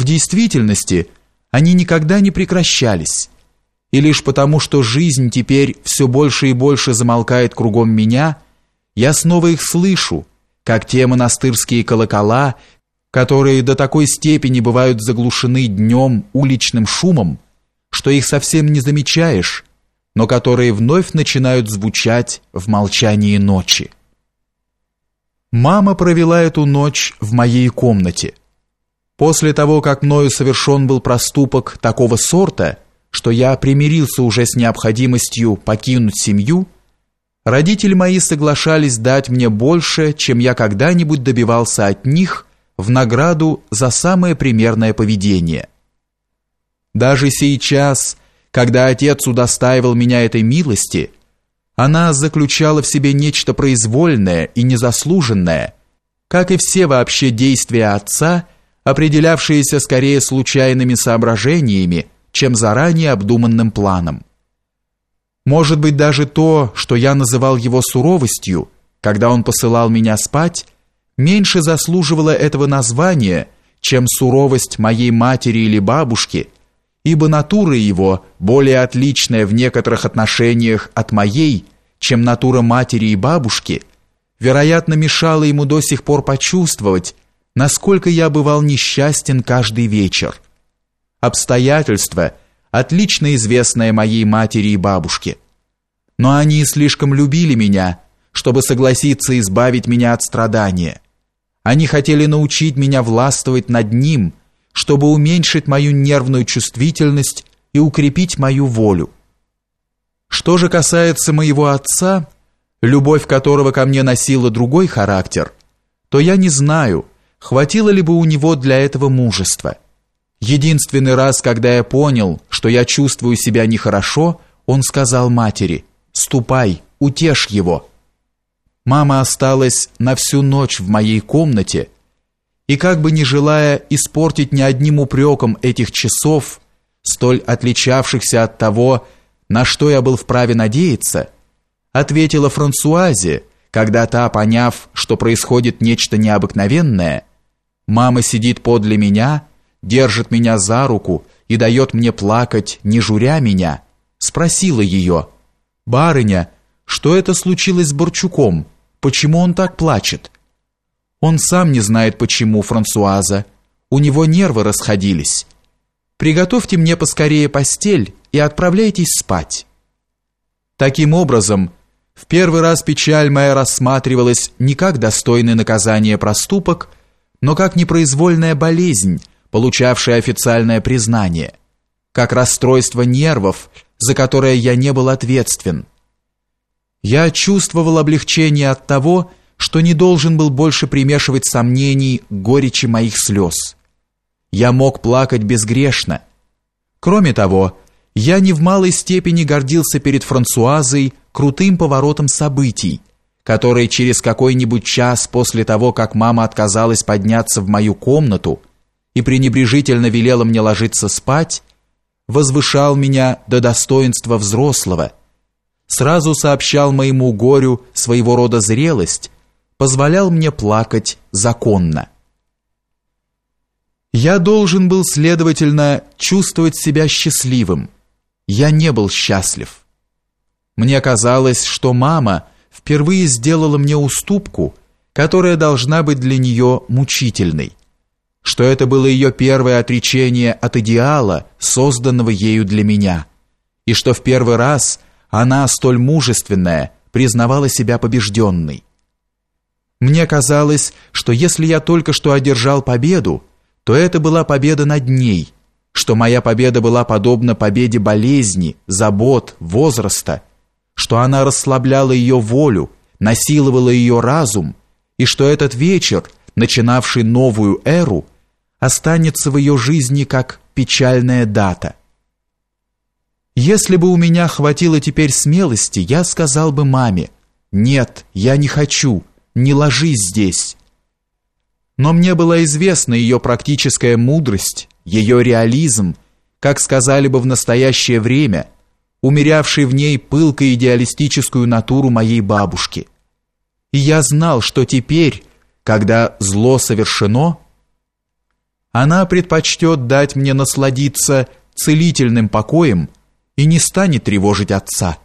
в действительности они никогда не прекращались. И лишь потому, что жизнь теперь все больше и больше замолкает кругом меня, я снова их слышу, как те монастырские колокола, которые до такой степени бывают заглушены днем уличным шумом, что их совсем не замечаешь, но которые вновь начинают звучать в молчании ночи. Мама провела эту ночь в моей комнате. После того, как мною совершен был проступок такого сорта, что я примирился уже с необходимостью покинуть семью, родители мои соглашались дать мне больше, чем я когда-нибудь добивался от них в награду за самое примерное поведение. Даже сейчас, когда отец удостаивал меня этой милости, она заключала в себе нечто произвольное и незаслуженное, как и все вообще действия отца – определявшиеся скорее случайными соображениями, чем заранее обдуманным планом. Может быть, даже то, что я называл его суровостью, когда он посылал меня спать, меньше заслуживало этого названия, чем суровость моей матери или бабушки, ибо натура его, более отличная в некоторых отношениях от моей, чем натура матери и бабушки, вероятно, мешала ему до сих пор почувствовать, насколько я бывал несчастен каждый вечер. Обстоятельства, отлично известные моей матери и бабушке. Но они слишком любили меня, чтобы согласиться избавить меня от страдания. Они хотели научить меня властвовать над ним, чтобы уменьшить мою нервную чувствительность и укрепить мою волю. Что же касается моего отца, любовь которого ко мне носила другой характер, то я не знаю, Хватило ли бы у него для этого мужества? Единственный раз, когда я понял, что я чувствую себя нехорошо, он сказал матери «Ступай, утешь его». Мама осталась на всю ночь в моей комнате, и как бы не желая испортить ни одним упреком этих часов, столь отличавшихся от того, на что я был вправе надеяться, ответила Франсуазе, когда та, поняв, что происходит нечто необыкновенное, Мама сидит подле меня, держит меня за руку и дает мне плакать, не журя меня. Спросила ее, «Барыня, что это случилось с Борчуком? Почему он так плачет?» Он сам не знает почему, Франсуаза. У него нервы расходились. Приготовьте мне поскорее постель и отправляйтесь спать. Таким образом, в первый раз печаль моя рассматривалась не как достойный наказания проступок, но как непроизвольная болезнь, получавшая официальное признание, как расстройство нервов, за которое я не был ответственен. Я чувствовал облегчение от того, что не должен был больше примешивать сомнений к горечи моих слез. Я мог плакать безгрешно. Кроме того, я не в малой степени гордился перед Франсуазой крутым поворотом событий, который через какой-нибудь час после того, как мама отказалась подняться в мою комнату и пренебрежительно велела мне ложиться спать, возвышал меня до достоинства взрослого, сразу сообщал моему горю своего рода зрелость, позволял мне плакать законно. Я должен был, следовательно, чувствовать себя счастливым. Я не был счастлив. Мне казалось, что мама – впервые сделала мне уступку, которая должна быть для нее мучительной, что это было ее первое отречение от идеала, созданного ею для меня, и что в первый раз она, столь мужественная, признавала себя побежденной. Мне казалось, что если я только что одержал победу, то это была победа над ней, что моя победа была подобна победе болезни, забот, возраста – что она расслабляла ее волю, насиловала ее разум, и что этот вечер, начинавший новую эру, останется в ее жизни как печальная дата. Если бы у меня хватило теперь смелости, я сказал бы маме, «Нет, я не хочу, не ложись здесь». Но мне была известна ее практическая мудрость, ее реализм, как сказали бы в настоящее время – умерявший в ней пылко-идеалистическую натуру моей бабушки. И я знал, что теперь, когда зло совершено, она предпочтет дать мне насладиться целительным покоем и не станет тревожить отца.